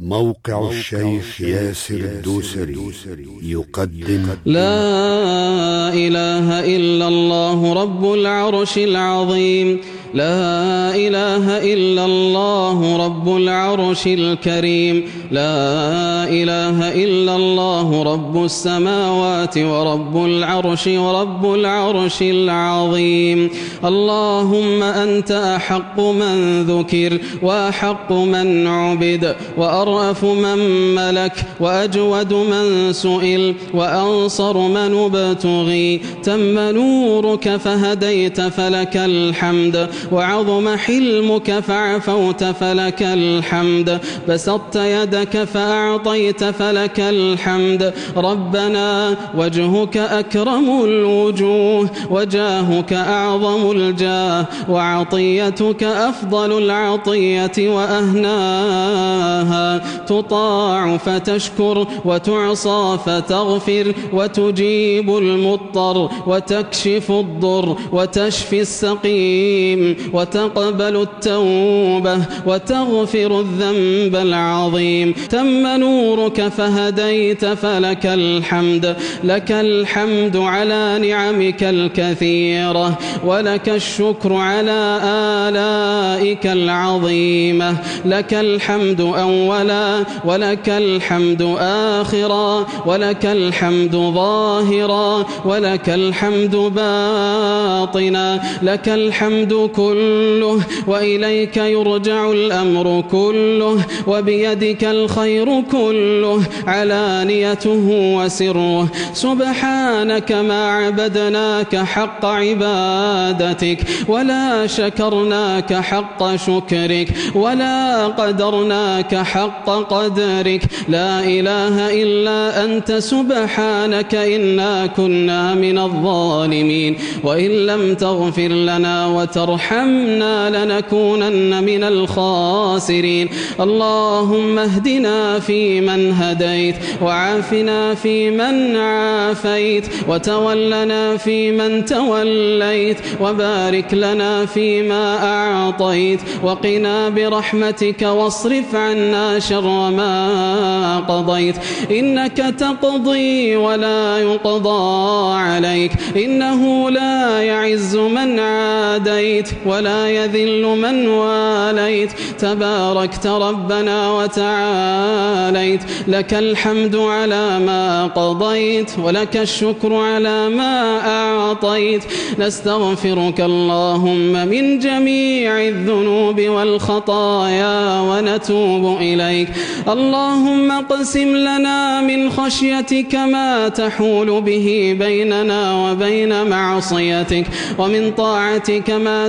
موقع الشيخ ياسر الدوسري يقدم. لا إله إلا الله رب العرش العظيم. لا إله إلا الله رب العرش الكريم. لا إله إلا الله رب السماوات ورب العرش ورب العرش العظيم. اللهم أنت أحق من ذكر وأحق من عبد وأرأف من ملك وأجود من سئل وأنصر من ابتغي. تم نورك فهديت فلك الحمد. وعظم حلمك فعفوت فلك الحمد. بسطت يدك فأعطيت فلك الحمد. ربنا وجهك أكرم الوجوه وجاهك أعظم الجاه وعطيتك أفضل العطية وأهناها. تطاع فتشكر وتعصى فتغفر وتجيب المضطر وتكشف الضر وتشفي السقيم. وتقبل التوبة وتغفر الذنب العظيم. تم نورك فهديت فلك الحمد لك الحمد على نعمك الكثيرة ولك الشكر على آلائك العظيمة. لك الحمد أولا ولك الحمد آخرا ولك الحمد ظاهرا ولك الحمد باطنا. لك الحمد كله وإليك يرجع الأمر كله وبيدك الخير كله علانيته وسره. سبحانك ما عبدناك حق عبادتك ولا شكرناك حق شكرك ولا قدرناك حق قدرك. لا إله إلا أنت سبحانك إنا كنا من الظالمين. وإن لم تغفر لنا وترحمنا لنكونن من الخاسرين. اللهم اهدنا فيمن هديت وعافنا فيمن عافيت وتولنا فيمن توليت وبارك لنا فيما أعطيت وقنا برحمتك واصرف عنا شر ما قضيت. إنك تقضي ولا يقضى عليك. إنه لا يعز من عاديت. ولا يذل من واليت. تباركت ربنا وتعاليت. لك الحمد على ما قضيت ولك الشكر على ما أعطيت. نستغفرك اللهم من جميع الذنوب والخطايا ونتوب إليك. اللهم اقسم لنا من خشيتك ما تحول به بيننا وبين معصيتك ومن طاعتك ما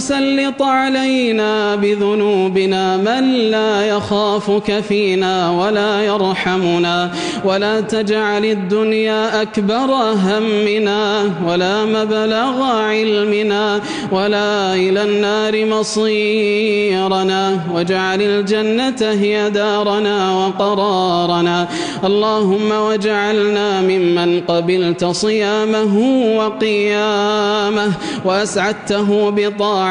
تسلط علينا بذنوبنا من لا يخافك فينا ولا يرحمنا ولا تجعل الدنيا أكبر همنا ولا مبلغ علمنا ولا إلى النار مصيرنا واجعل الجنة هي دارنا وقرارنا اللهم واجعلنا ممن قبلت صيامه وقيامه وأسعدته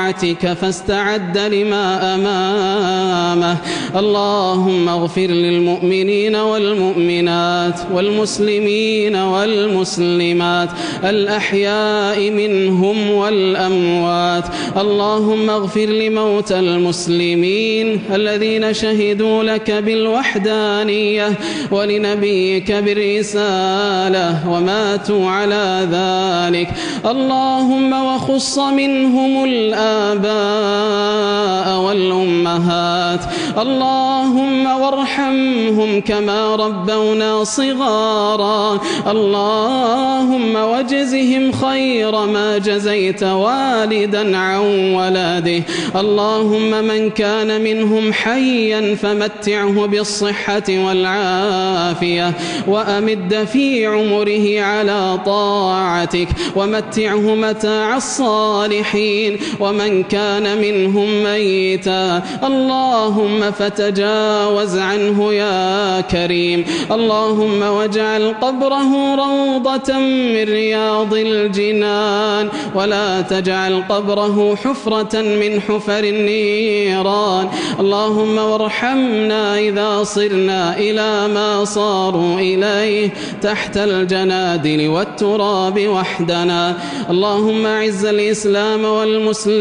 بطاعتك فاستعد لما أمامه. اللهم اغفر للمؤمنين والمؤمنات والمسلمين والمسلمات الأحياء منهم والأموات. اللهم اغفر لموتى المسلمين الذين شهدوا لك بالوحدانية ولنبيك بالرسالة وماتوا على ذلك. اللهم وخص منهم الآن والآباء والأمهات. اللهم وارحمهم كما ربونا صغارا. اللهم وجزهم خير ما جزيت والدا عن ولده اللهم من كان منهم حيا فمتعه بالصحة والعافية. وأمد في عمره على طاعتك. ومتعه متاع الصالحين. ومن كان منهم ميتا. اللهم فتجاوز عنه يا كريم. اللهم واجعل قبره روضة من رياض الجنان. ولا تجعل قبره حفرة من حفر النيران. اللهم وارحمنا إذا صرنا إلى ما صاروا إليه تحت الجنادل والتراب وحدنا. اللهم أعز الإسلام والمسلمين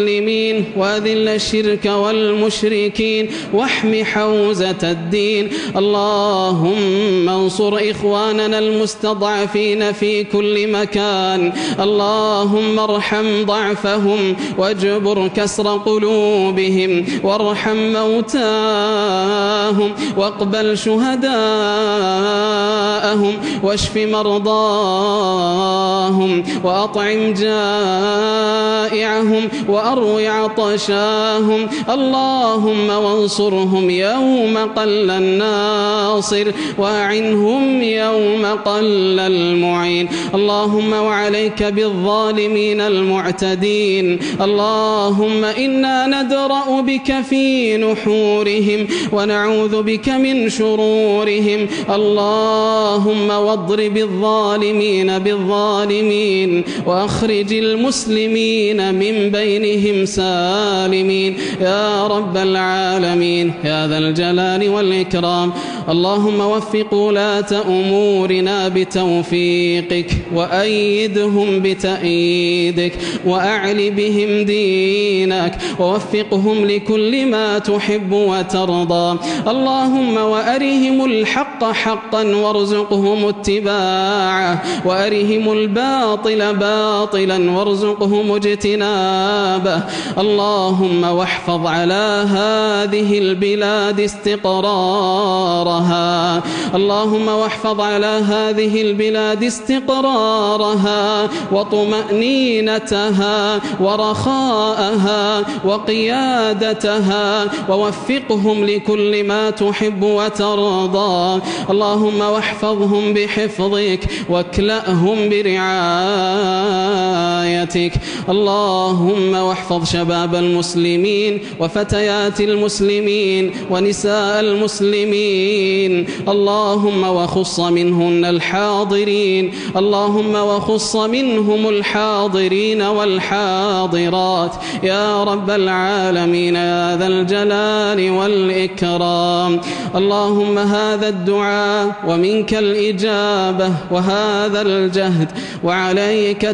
وأذل الشرك والمشركين واحم حوزة الدين. اللهم انصر إخواننا المستضعفين في كل مكان. اللهم ارحم ضعفهم واجبر كسر قلوبهم وارحم موتاهم واقبل شهداءهم واشف مرضاهم وأطعم جائعهم وأروي عطشاهم. اللهم وانصرهم يوم قل الناصر وأعنهم يوم قل المعين. اللهم وعليك بالظالمين المعتدين. اللهم إنا ندرأ بك في نحورهم ونعوذ بك من شرورهم. اللهم واضرب الظالمين بالظالمين وأخرج المسلمين من بينهم. سالمين. يا رب العالمين يا ذا الجلال والإكرام. اللهم وفق ولاة أمورنا بتوفيقك وأيدهم بتأييدك وأعل بهم دينك ووفقهم لكل ما تحب وترضى. اللهم وأرهم الحق حقا وارزقهم اتباعه وأرهم الباطل باطلا وارزقهم اجتنابه. اللهم واحفظ على هذه البلاد استقرارها. اللهم واحفظ على هذه البلاد استقرارها وطمأنينتها ورخاءها وقيادتها ووفقهم لكل ما تحب وترضى. اللهم واحفظهم بحفظك واكلأهم برعايتك اللهم واحفظ شباب المسلمين وفتيات المسلمين ونساء المسلمين. اللهم وخص منهن الحاضرين. اللهم وخص منهم الحاضرين والحاضرات. يا رب العالمين يا ذا الجلال والإكرام. اللهم هذا الدعاء ومنك الإجابة وهذا الجهد وعليك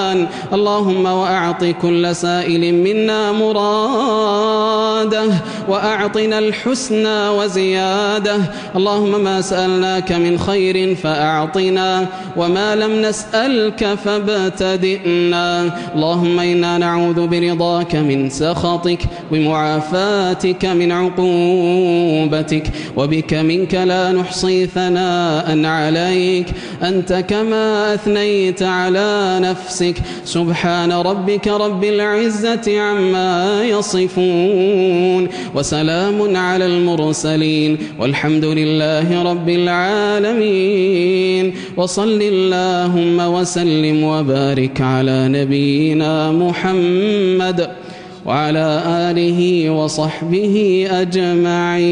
التكلان اللهم وأعط كل سائل منا مراده. وأعطنا الحسنى وزيادة. اللهم ما سألناك من خير فأعطنا وما لم نسألك فابتدئنا. اللهم إنا نعوذ برضاك من سخطك ومعافاتك من عقوبتك وبك منك لا نحصي ثناء عليك. أنت كما أثنيت على نفسك. سبحان ربك رب العزة عما يصفون. وسلام على المرسلين والحمد لله رب العالمين. وصل اللهم وسلم وبارك على نبينا محمد وعلى آله وصحبه أجمعين.